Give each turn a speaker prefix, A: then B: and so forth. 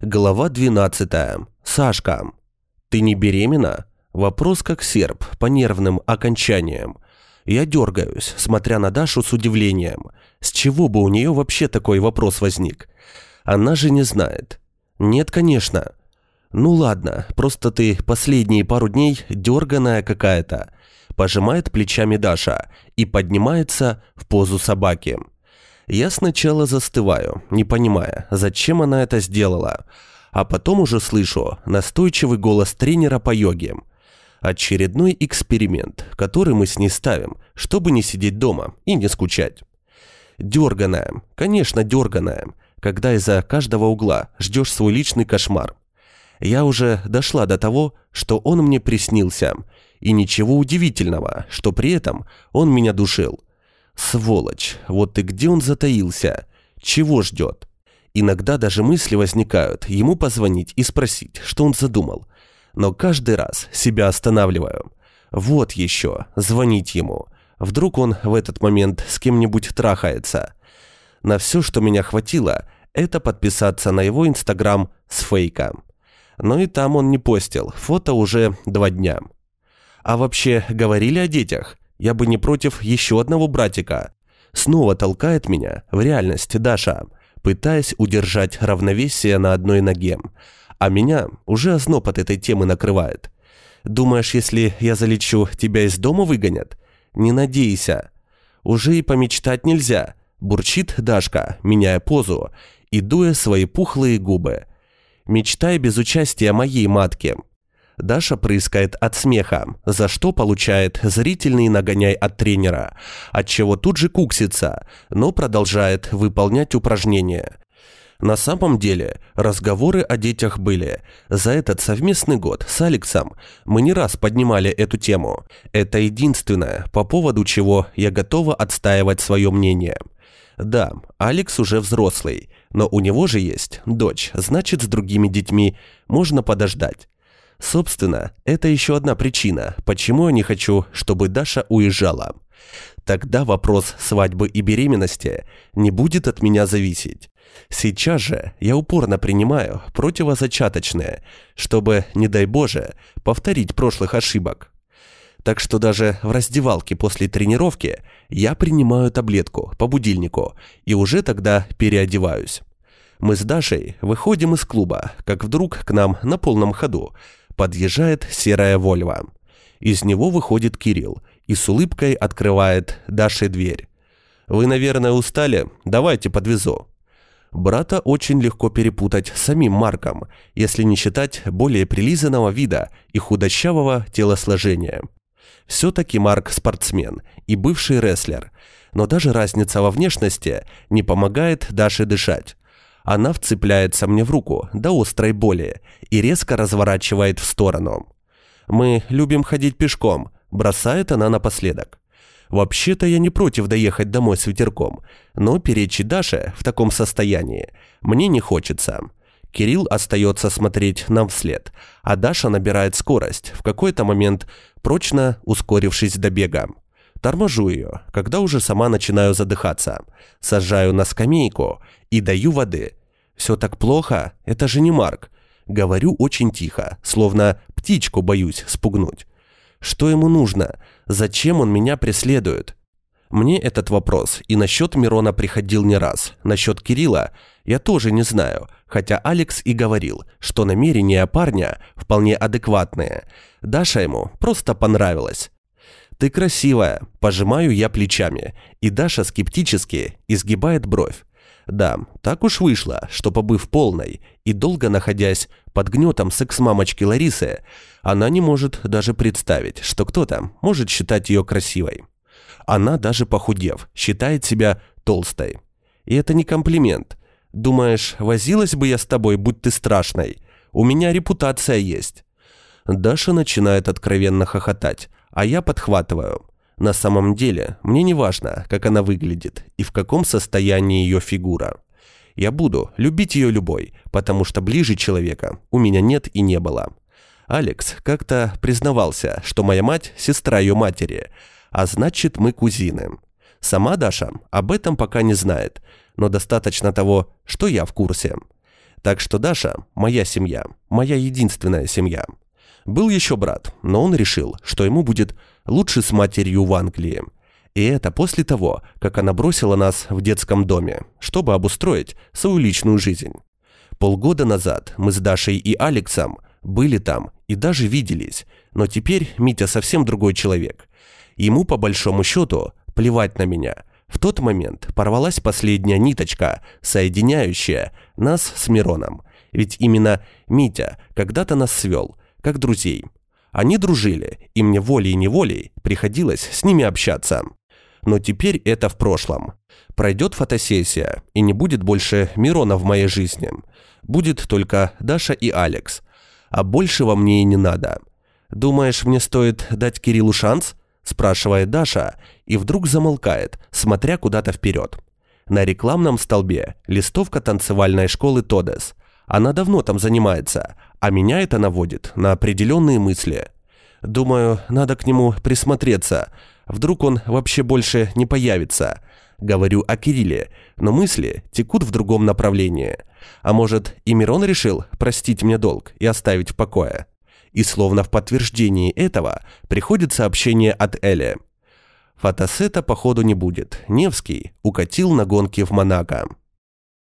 A: Глава 12. Сашка. «Ты не беременна?» Вопрос как серп, по нервным окончаниям. Я дергаюсь, смотря на Дашу с удивлением. С чего бы у нее вообще такой вопрос возник? Она же не знает. Нет, конечно. Ну ладно, просто ты последние пару дней дерганая какая-то. Пожимает плечами Даша и поднимается в позу собаки. Я сначала застываю, не понимая, зачем она это сделала, а потом уже слышу настойчивый голос тренера по йоге. Очередной эксперимент, который мы с ней ставим, чтобы не сидеть дома и не скучать. Дерганая, конечно, дерганая, когда из-за каждого угла ждешь свой личный кошмар. Я уже дошла до того, что он мне приснился, и ничего удивительного, что при этом он меня душил. Сволочь, вот и где он затаился? Чего ждет? Иногда даже мысли возникают ему позвонить и спросить, что он задумал. Но каждый раз себя останавливаю. Вот еще, звонить ему. Вдруг он в этот момент с кем-нибудь трахается. На все, что меня хватило, это подписаться на его инстаграм с фейка. Но и там он не постил, фото уже два дня. А вообще, говорили о детях? Я бы не против еще одного братика. Снова толкает меня в реальность Даша, пытаясь удержать равновесие на одной ноге. А меня уже озноб от этой темы накрывает. Думаешь, если я залечу, тебя из дома выгонят? Не надейся. Уже и помечтать нельзя, бурчит Дашка, меняя позу и дуя свои пухлые губы. Мечтай без участия моей матки. Даша прыскает от смеха, за что получает зрительный нагоняй от тренера, от чего тут же куксится, но продолжает выполнять упражнения. На самом деле, разговоры о детях были. За этот совместный год с Алексом мы не раз поднимали эту тему. Это единственное, по поводу чего я готова отстаивать свое мнение. Да, Алекс уже взрослый, но у него же есть дочь, значит, с другими детьми можно подождать. Собственно, это еще одна причина, почему я не хочу, чтобы Даша уезжала. Тогда вопрос свадьбы и беременности не будет от меня зависеть. Сейчас же я упорно принимаю противозачаточное, чтобы, не дай Боже, повторить прошлых ошибок. Так что даже в раздевалке после тренировки я принимаю таблетку по будильнику и уже тогда переодеваюсь. Мы с Дашей выходим из клуба, как вдруг к нам на полном ходу подъезжает серая Вольва. Из него выходит Кирилл и с улыбкой открывает Даше дверь. «Вы, наверное, устали? Давайте подвезу». Брата очень легко перепутать с самим Марком, если не считать более прилизанного вида и худощавого телосложения. Все-таки Марк спортсмен и бывший рестлер, но даже разница во внешности не помогает Даше дышать. Она вцепляется мне в руку до острой боли и резко разворачивает в сторону. «Мы любим ходить пешком», – бросает она напоследок. «Вообще-то я не против доехать домой с ветерком, но перечить Даше в таком состоянии мне не хочется». Кирилл остается смотреть нам вслед, а Даша набирает скорость, в какой-то момент прочно ускорившись до бега. Торможу ее, когда уже сама начинаю задыхаться. Сажаю на скамейку и даю воды. Все так плохо, это же не Марк. Говорю очень тихо, словно птичку боюсь спугнуть. Что ему нужно? Зачем он меня преследует? Мне этот вопрос и насчет Мирона приходил не раз. Насчет Кирилла я тоже не знаю, хотя Алекс и говорил, что намерения парня вполне адекватные. Даша ему просто понравилась. «Ты красивая», – пожимаю я плечами, и Даша скептически изгибает бровь. Да, так уж вышло, что побыв полной и долго находясь под гнетом секс-мамочки Ларисы, она не может даже представить, что кто-то может считать ее красивой. Она даже похудев, считает себя толстой. И это не комплимент. Думаешь, возилась бы я с тобой, будь ты страшной? У меня репутация есть. Даша начинает откровенно хохотать, а я подхватываю. На самом деле, мне не важно, как она выглядит и в каком состоянии ее фигура. Я буду любить ее любой, потому что ближе человека у меня нет и не было. Алекс как-то признавался, что моя мать – сестра ее матери, а значит, мы кузины. Сама Даша об этом пока не знает, но достаточно того, что я в курсе. Так что Даша – моя семья, моя единственная семья. Был еще брат, но он решил, что ему будет лучше с матерью в Англии. И это после того, как она бросила нас в детском доме, чтобы обустроить свою личную жизнь. Полгода назад мы с Дашей и Алексом были там и даже виделись, но теперь Митя совсем другой человек. Ему, по большому счету, плевать на меня. В тот момент порвалась последняя ниточка, соединяющая нас с Мироном. Ведь именно Митя когда-то нас свел, как друзей. Они дружили, и мне волей-неволей приходилось с ними общаться. Но теперь это в прошлом. Пройдет фотосессия, и не будет больше Мирона в моей жизни. Будет только Даша и Алекс. А большего мне и не надо. Думаешь, мне стоит дать Кириллу шанс? спрашивает Даша и вдруг замолкает, смотря куда-то вперед. На рекламном столбе листовка танцевальной школы Тодес. Она давно там занимается, а меня это наводит на определенные мысли. Думаю, надо к нему присмотреться. Вдруг он вообще больше не появится. Говорю о Кирилле, но мысли текут в другом направлении. А может, и Мирон решил простить мне долг и оставить в покое? И словно в подтверждении этого приходит сообщение от Эли. Фотосета походу не будет. Невский укатил на гонки в Монако.